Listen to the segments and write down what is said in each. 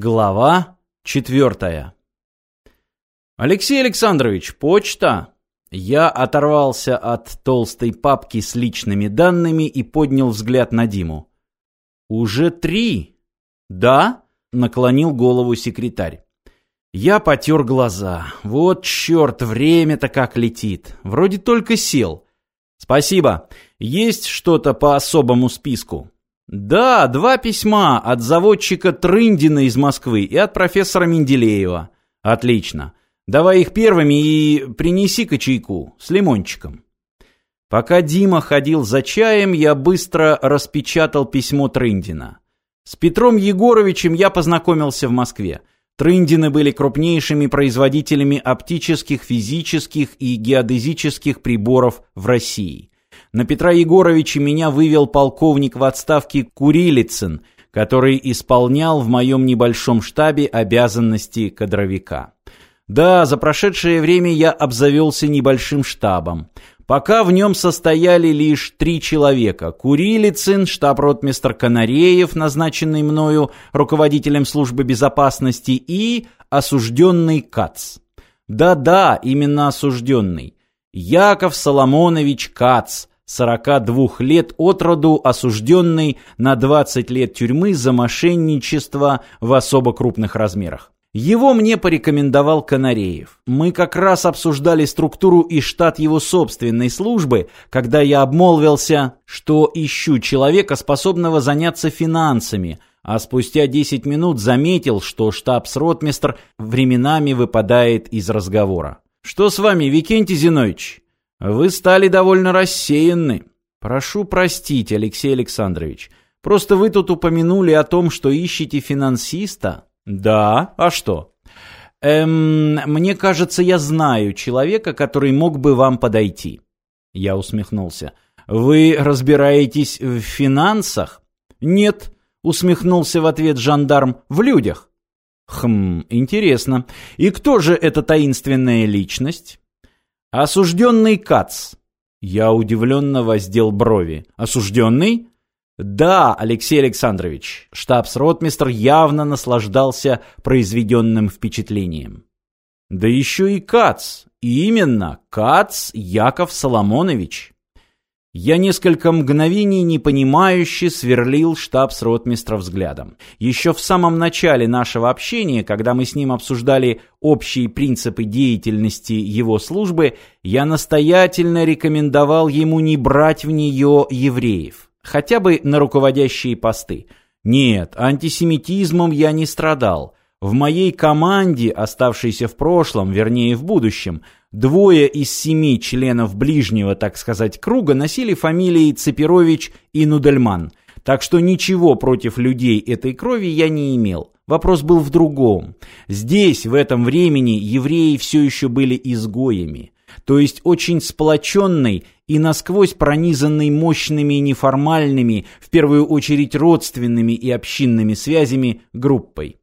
Глава четвертая. Алексей Александрович, почта. Я оторвался от толстой папки с личными данными и поднял взгляд на Диму. Уже три? Да? Наклонил голову секретарь. Я потер глаза. Вот черт, время-то как летит. Вроде только сел. Спасибо. Есть что-то по особому списку? Да, два письма от заводчика Трындина из Москвы и от профессора Менделеева. Отлично. Давай их первыми и принеси-ка чайку с лимончиком. Пока Дима ходил за чаем, я быстро распечатал письмо Трындина. С Петром Егоровичем я познакомился в Москве. Трындины были крупнейшими производителями оптических, физических и геодезических приборов в России. На Петра Егоровича меня вывел полковник в отставке Курилицын, который исполнял в моем небольшом штабе обязанности кадровика. Да, за прошедшее время я обзавелся небольшим штабом. Пока в нем состояли лишь три человека. Курилицын, штаб-ротмистр Канареев, назначенный мною руководителем службы безопасности, и осужденный Кац. Да-да, именно осужденный. Яков Соломонович Кац, 42 лет от роду, осужденный на 20 лет тюрьмы за мошенничество в особо крупных размерах. Его мне порекомендовал Канареев. Мы как раз обсуждали структуру и штат его собственной службы, когда я обмолвился, что ищу человека, способного заняться финансами, а спустя 10 минут заметил, что штабс-ротмистр временами выпадает из разговора. «Что с вами, Викентий Зинович?» Вы стали довольно рассеянны. Прошу простить, Алексей Александрович. Просто вы тут упомянули о том, что ищете финансиста. Да, а что? Эм, мне кажется, я знаю человека, который мог бы вам подойти. Я усмехнулся. Вы разбираетесь в финансах? Нет, усмехнулся в ответ жандарм. В людях. Хм, интересно. И кто же эта таинственная личность? «Осужденный Кац». Я удивленно воздел брови. «Осужденный?» «Да, Алексей Александрович». Штабс-ротмистр явно наслаждался произведенным впечатлением. «Да еще и Кац. Именно, Кац Яков Соломонович». Я несколько мгновений непонимающе сверлил штабс-ротмистра взглядом. Еще в самом начале нашего общения, когда мы с ним обсуждали общие принципы деятельности его службы, я настоятельно рекомендовал ему не брать в нее евреев, хотя бы на руководящие посты. Нет, антисемитизмом я не страдал. В моей команде, оставшейся в прошлом, вернее в будущем, двое из семи членов ближнего, так сказать, круга носили фамилии Цепирович и Нудельман, так что ничего против людей этой крови я не имел. Вопрос был в другом. Здесь, в этом времени, евреи все еще были изгоями, то есть очень сплоченной и насквозь пронизанной мощными неформальными, в первую очередь родственными и общинными связями, группой.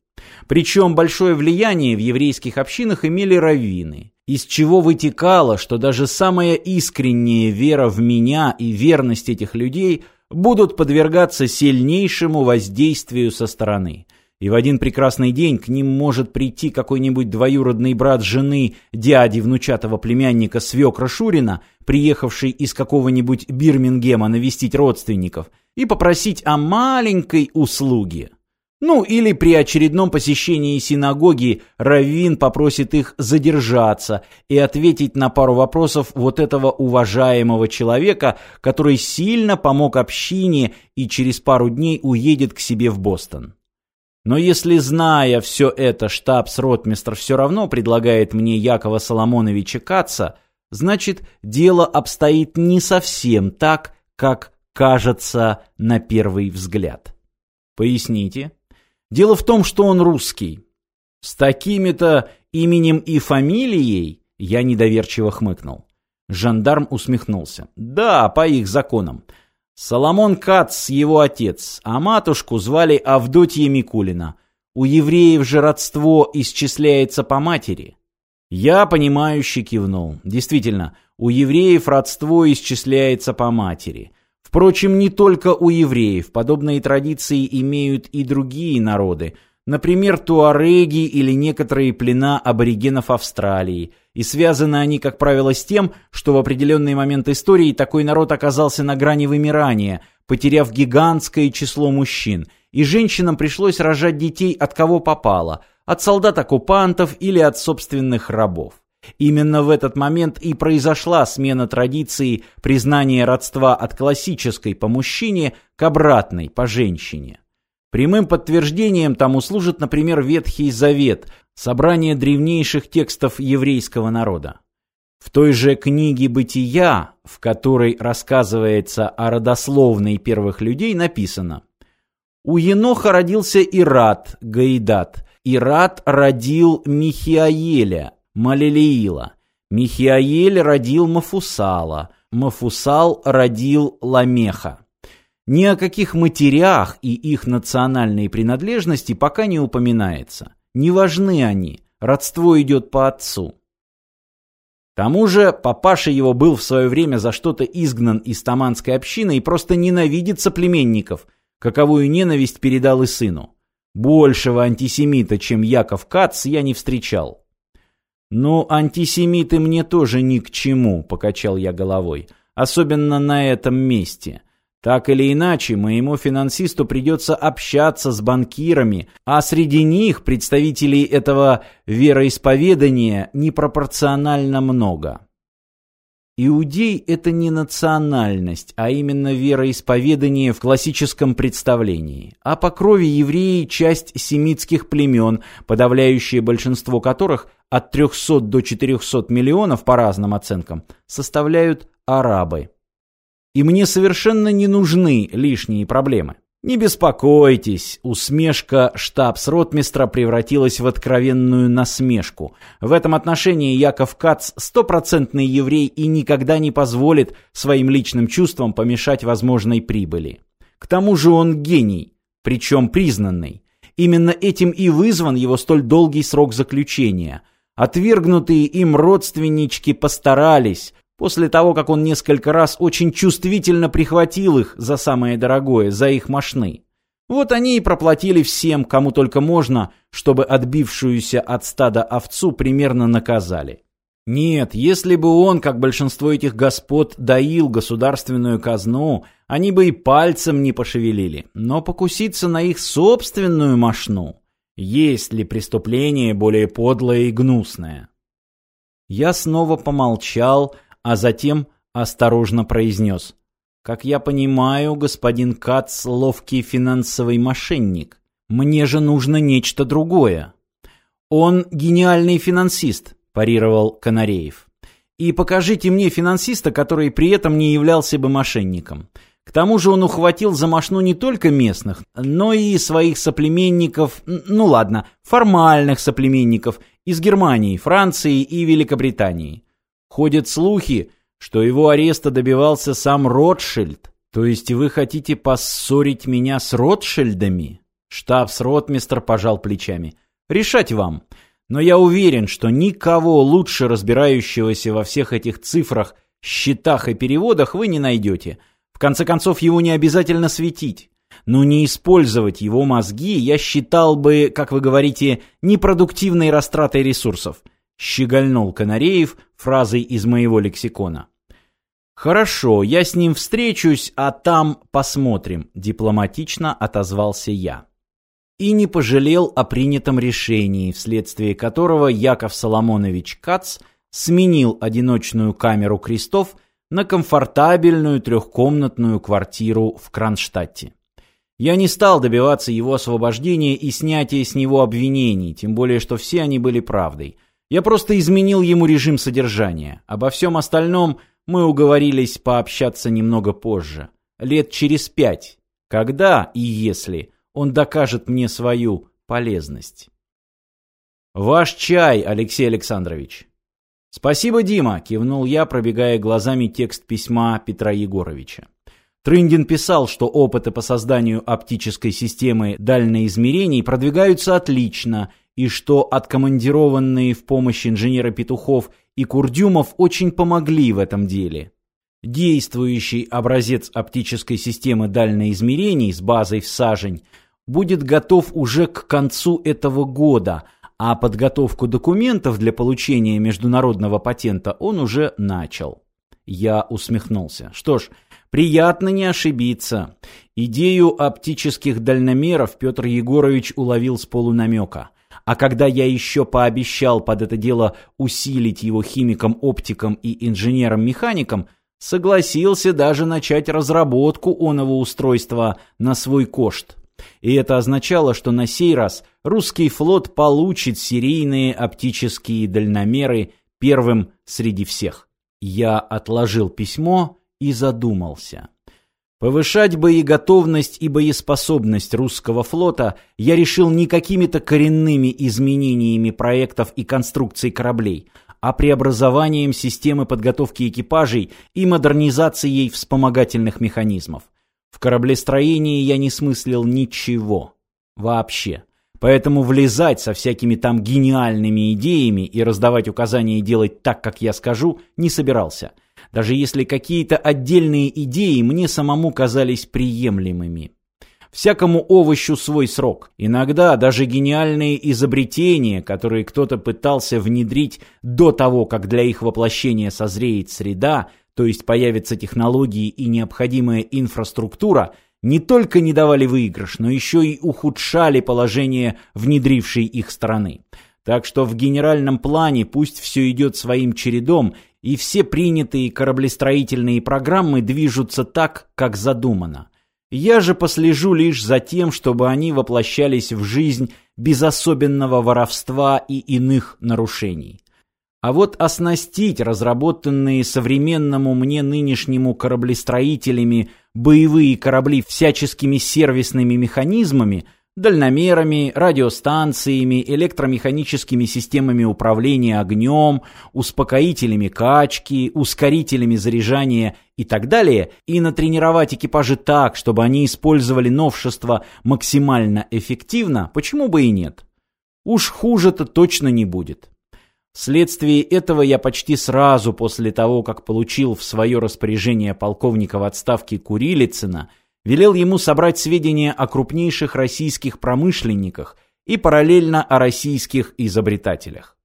Причем большое влияние в еврейских общинах имели раввины, из чего вытекало, что даже самая искренняя вера в меня и верность этих людей будут подвергаться сильнейшему воздействию со стороны. И в один прекрасный день к ним может прийти какой-нибудь двоюродный брат жены дяди внучатого племянника свекра Шурина, приехавший из какого-нибудь Бирмингема навестить родственников, и попросить о маленькой услуге. Ну, или при очередном посещении синагоги Раввин попросит их задержаться и ответить на пару вопросов вот этого уважаемого человека, который сильно помог общине и через пару дней уедет к себе в Бостон. Но если, зная все это, штабс-ротмистр все равно предлагает мне Якова Соломоновича Каца, значит, дело обстоит не совсем так, как кажется на первый взгляд. Поясните. Дело в том, что он русский. С такими-то именем и фамилией я недоверчиво хмыкнул. Жандарм усмехнулся. Да, по их законам. Соломон Кац его отец, а матушку звали Авдотья Микулина. У евреев же родство исчисляется по матери. Я, понимающе кивнул. Действительно, у евреев родство исчисляется по матери. Впрочем, не только у евреев, подобные традиции имеют и другие народы. например, туареги или некоторые плена аборигенов Австралии, и связаны они, как правило, с тем, что в определенный момент истории такой народ оказался на грани вымирания, потеряв гигантское число мужчин, и женщинам пришлось рожать детей от кого попало, от солдат-оккупантов или от собственных рабов. Именно в этот момент и произошла смена традиции признания родства от классической по мужчине к обратной по женщине. Прямым подтверждением тому служит, например, Ветхий Завет, собрание древнейших текстов еврейского народа. В той же книге «Бытия», в которой рассказывается о родословной первых людей, написано «У Еноха родился Ират, Гаидат. Ират родил Михиаеля, Малилиила. Михиаэль родил Мафусала. Мафусал родил Ламеха. Ни о каких матерях и их национальной принадлежности пока не упоминается. Не важны они, родство идет по отцу. К тому же папаша его был в свое время за что-то изгнан из таманской общины и просто ненавидит соплеменников, каковую ненависть передал и сыну. Большего антисемита, чем Яков Кац, я не встречал. «Ну, антисемиты мне тоже ни к чему», — покачал я головой. «Особенно на этом месте. Так или иначе, моему финансисту придется общаться с банкирами, а среди них представителей этого вероисповедания непропорционально много». Иудей – это не национальность, а именно вероисповедание в классическом представлении. А по крови евреи – часть семитских племен, подавляющее большинство которых от 300 до 400 миллионов по разным оценкам, составляют арабы. И мне совершенно не нужны лишние проблемы. Не беспокойтесь, усмешка штабс-ротмистра превратилась в откровенную насмешку. В этом отношении Яков Кац стопроцентный еврей и никогда не позволит своим личным чувствам помешать возможной прибыли. К тому же он гений, причем признанный. Именно этим и вызван его столь долгий срок заключения – Отвергнутые им родственнички постарались, после того, как он несколько раз очень чувствительно прихватил их за самое дорогое, за их мошны. Вот они и проплатили всем, кому только можно, чтобы отбившуюся от стада овцу примерно наказали. Нет, если бы он, как большинство этих господ, доил государственную казну, они бы и пальцем не пошевелили, но покуситься на их собственную мошну есть ли преступление более подлое и гнусное? Я снова помолчал, а затем осторожно произнес. Как я понимаю, господин Кац ловкий финансовый мошенник. Мне же нужно нечто другое. Он гениальный финансист, парировал Канареев. И покажите мне финансиста, который при этом не являлся бы мошенником. К тому же он ухватил за мошну не только местных, но и своих соплеменников, ну ладно, формальных соплеменников из Германии, Франции и Великобритании. Ходят слухи, что его ареста добивался сам Ротшильд. То есть вы хотите поссорить меня с Ротшильдами? Штабс-ротмистр пожал плечами. Решать вам. Но я уверен, что никого лучше разбирающегося во всех этих цифрах, счетах и переводах вы не найдете – в конце концов, его не обязательно светить. Но не использовать его мозги я считал бы, как вы говорите, непродуктивной растратой ресурсов. Щегольнул Канареев фразой из моего лексикона. «Хорошо, я с ним встречусь, а там посмотрим», – дипломатично отозвался я. И не пожалел о принятом решении, вследствие которого Яков Соломонович Кац сменил одиночную камеру крестов на комфортабельную трехкомнатную квартиру в Кронштадте. Я не стал добиваться его освобождения и снятия с него обвинений, тем более, что все они были правдой. Я просто изменил ему режим содержания. Обо всем остальном мы уговорились пообщаться немного позже. Лет через пять. Когда и если он докажет мне свою полезность. Ваш чай, Алексей Александрович. «Спасибо, Дима!» – кивнул я, пробегая глазами текст письма Петра Егоровича. Трындин писал, что опыты по созданию оптической системы дальноизмерений продвигаются отлично, и что откомандированные в помощь инженера Петухов и Курдюмов очень помогли в этом деле. Действующий образец оптической системы дальноизмерений с базой в сажень будет готов уже к концу этого года, а подготовку документов для получения международного патента он уже начал. Я усмехнулся. Что ж, приятно не ошибиться. Идею оптических дальномеров Петр Егорович уловил с полунамека. А когда я еще пообещал под это дело усилить его химиком-оптиком и инженером-механиком, согласился даже начать разработку оного устройства на свой кошт. И это означало, что на сей раз русский флот получит серийные оптические дальномеры первым среди всех. Я отложил письмо и задумался. Повышать боеготовность и боеспособность русского флота я решил не какими-то коренными изменениями проектов и конструкций кораблей, а преобразованием системы подготовки экипажей и модернизацией вспомогательных механизмов. В кораблестроении я не смыслил ничего. Вообще. Поэтому влезать со всякими там гениальными идеями и раздавать указания делать так, как я скажу, не собирался. Даже если какие-то отдельные идеи мне самому казались приемлемыми. Всякому овощу свой срок. Иногда даже гениальные изобретения, которые кто-то пытался внедрить до того, как для их воплощения созреет среда, то есть появятся технологии и необходимая инфраструктура, не только не давали выигрыш, но еще и ухудшали положение внедрившей их страны. Так что в генеральном плане пусть все идет своим чередом, и все принятые кораблестроительные программы движутся так, как задумано. Я же послежу лишь за тем, чтобы они воплощались в жизнь без особенного воровства и иных нарушений. А вот оснастить разработанные современному мне нынешнему кораблестроителями боевые корабли всяческими сервисными механизмами, дальномерами, радиостанциями, электромеханическими системами управления огнем, успокоителями качки, ускорителями заряжания и так далее, и натренировать экипажи так, чтобы они использовали новшества максимально эффективно, почему бы и нет? Уж хуже-то точно не будет. Вследствие этого я почти сразу после того, как получил в свое распоряжение полковника в отставке Курилицына, велел ему собрать сведения о крупнейших российских промышленниках и параллельно о российских изобретателях.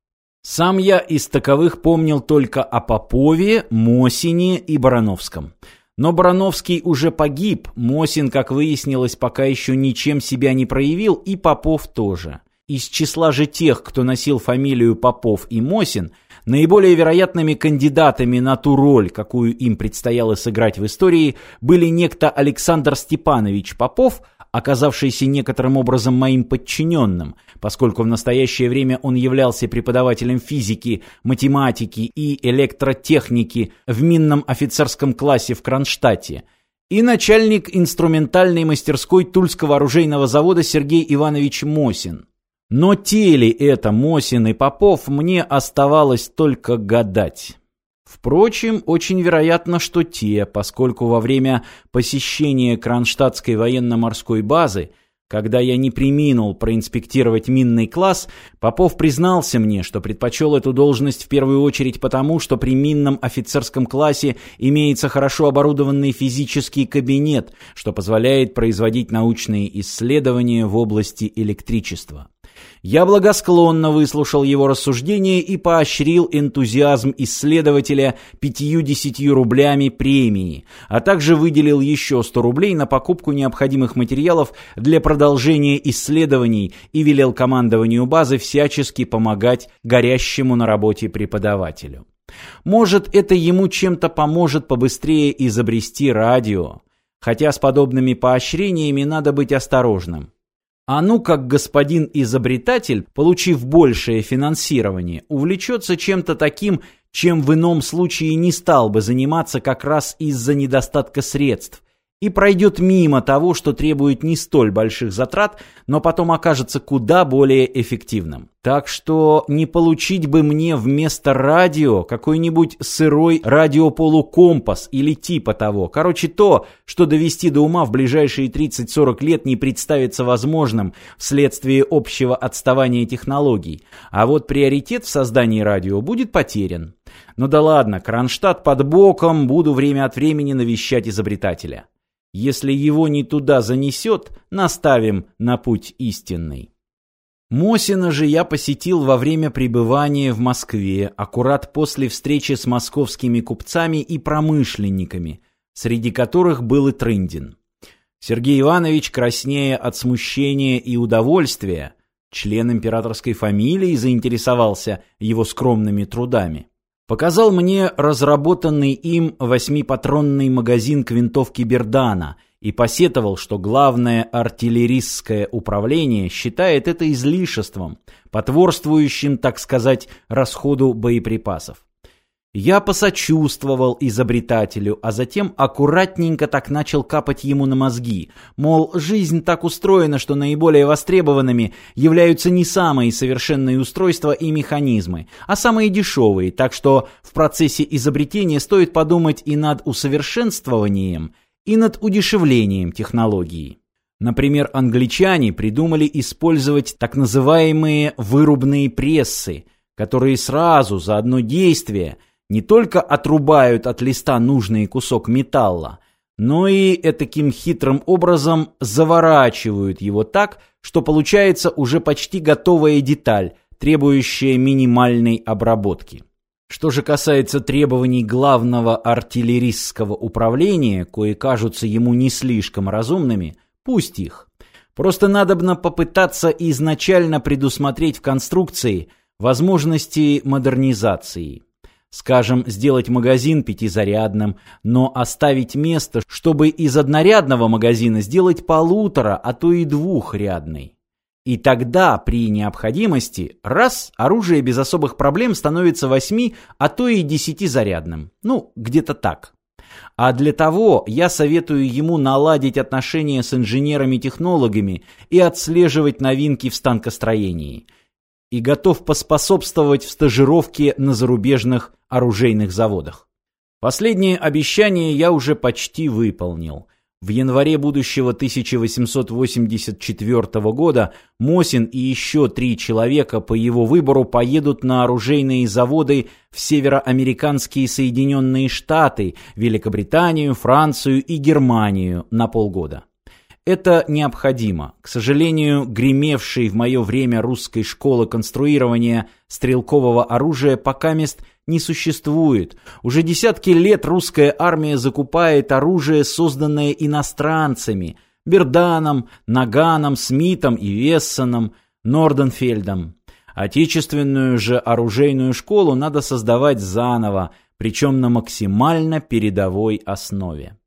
Сам я из таковых помнил только о Попове, Мосине и Барановском. Но Барановский уже погиб, Мосин, как выяснилось, пока еще ничем себя не проявил, и Попов тоже. Из числа же тех, кто носил фамилию Попов и Мосин, наиболее вероятными кандидатами на ту роль, какую им предстояло сыграть в истории, были некто Александр Степанович Попов, оказавшийся некоторым образом моим подчиненным, поскольку в настоящее время он являлся преподавателем физики, математики и электротехники в минном офицерском классе в Кронштадте, и начальник инструментальной мастерской Тульского оружейного завода Сергей Иванович Мосин. Но те ли это Мосин и Попов, мне оставалось только гадать. Впрочем, очень вероятно, что те, поскольку во время посещения Кронштадтской военно-морской базы, когда я не приминул проинспектировать минный класс, Попов признался мне, что предпочел эту должность в первую очередь потому, что при минном офицерском классе имеется хорошо оборудованный физический кабинет, что позволяет производить научные исследования в области электричества. Я благосклонно выслушал его рассуждения и поощрил энтузиазм исследователя пятью-десятью рублями премии, а также выделил еще 100 рублей на покупку необходимых материалов для продолжения исследований и велел командованию базы всячески помогать горящему на работе преподавателю. Может, это ему чем-то поможет побыстрее изобрести радио. Хотя с подобными поощрениями надо быть осторожным. А ну как господин изобретатель, получив большее финансирование, увлечется чем-то таким, чем в ином случае не стал бы заниматься как раз из-за недостатка средств, и пройдет мимо того, что требует не столь больших затрат, но потом окажется куда более эффективным. Так что не получить бы мне вместо радио какой-нибудь сырой радиополукомпас или типа того. Короче, то, что довести до ума в ближайшие 30-40 лет не представится возможным вследствие общего отставания технологий. А вот приоритет в создании радио будет потерян. Ну да ладно, Кронштадт под боком, буду время от времени навещать изобретателя. Если его не туда занесет, наставим на путь истинный. Мосина же я посетил во время пребывания в Москве, аккурат после встречи с московскими купцами и промышленниками, среди которых был и Трындин. Сергей Иванович, краснея от смущения и удовольствия, член императорской фамилии заинтересовался его скромными трудами. Показал мне разработанный им восьмипатронный магазин к винтовке Бердана и посетовал, что главное артиллеристское управление считает это излишеством, потворствующим, так сказать, расходу боеприпасов. Я посочувствовал изобретателю, а затем аккуратненько так начал капать ему на мозги. Мол, жизнь так устроена, что наиболее востребованными являются не самые совершенные устройства и механизмы, а самые дешевые, так что в процессе изобретения стоит подумать и над усовершенствованием, и над удешевлением технологии. Например, англичане придумали использовать так называемые вырубные прессы, которые сразу за одно действие – не только отрубают от листа нужный кусок металла, но и таким хитрым образом заворачивают его так, что получается уже почти готовая деталь, требующая минимальной обработки. Что же касается требований главного артиллерийского управления, кои кажутся ему не слишком разумными, пусть их. Просто надобно попытаться изначально предусмотреть в конструкции возможности модернизации. Скажем, сделать магазин пятизарядным, но оставить место, чтобы из однорядного магазина сделать полутора, а то и двухрядный. И тогда, при необходимости, раз, оружие без особых проблем становится восьми, а то и десятизарядным. Ну, где-то так. А для того я советую ему наладить отношения с инженерами-технологами и отслеживать новинки в станкостроении – и готов поспособствовать в стажировке на зарубежных оружейных заводах. Последнее обещание я уже почти выполнил. В январе будущего 1884 года Мосин и еще три человека по его выбору поедут на оружейные заводы в североамериканские Соединенные Штаты, Великобританию, Францию и Германию на полгода. Это необходимо. К сожалению, гремевшей в мое время русской школы конструирования стрелкового оружия пока мест не существует. Уже десятки лет русская армия закупает оружие, созданное иностранцами – Берданом, Наганом, Смитом и Вессоном, Норденфельдом. Отечественную же оружейную школу надо создавать заново, причем на максимально передовой основе.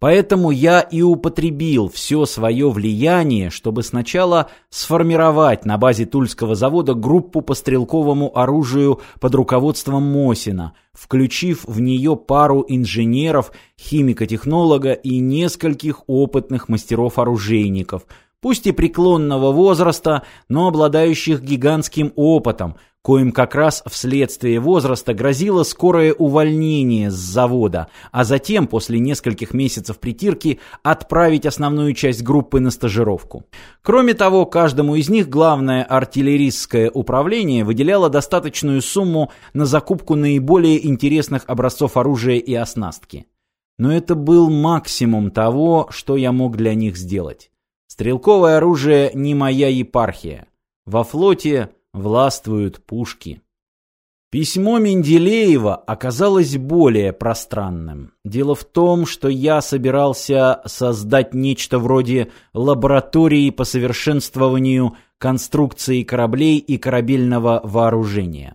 Поэтому я и употребил все свое влияние, чтобы сначала сформировать на базе Тульского завода группу по стрелковому оружию под руководством Мосина, включив в нее пару инженеров, химико-технолога и нескольких опытных мастеров-оружейников, пусть и преклонного возраста, но обладающих гигантским опытом – коим как раз вследствие возраста грозило скорое увольнение с завода, а затем, после нескольких месяцев притирки, отправить основную часть группы на стажировку. Кроме того, каждому из них главное артиллерийское управление выделяло достаточную сумму на закупку наиболее интересных образцов оружия и оснастки. Но это был максимум того, что я мог для них сделать. Стрелковое оружие не моя епархия. Во флоте властвуют пушки. Письмо Менделеева оказалось более пространным. Дело в том, что я собирался создать нечто вроде лаборатории по совершенствованию конструкции кораблей и корабельного вооружения.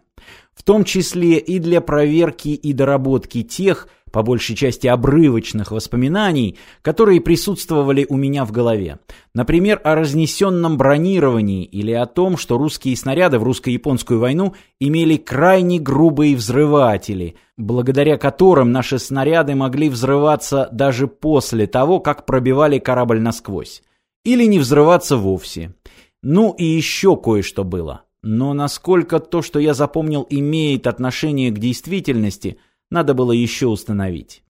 В том числе и для проверки и доработки тех, по большей части обрывочных воспоминаний, которые присутствовали у меня в голове. Например, о разнесенном бронировании или о том, что русские снаряды в русско-японскую войну имели крайне грубые взрыватели, благодаря которым наши снаряды могли взрываться даже после того, как пробивали корабль насквозь. Или не взрываться вовсе. Ну и еще кое-что было. Но насколько то, что я запомнил, имеет отношение к действительности – надо было еще установить.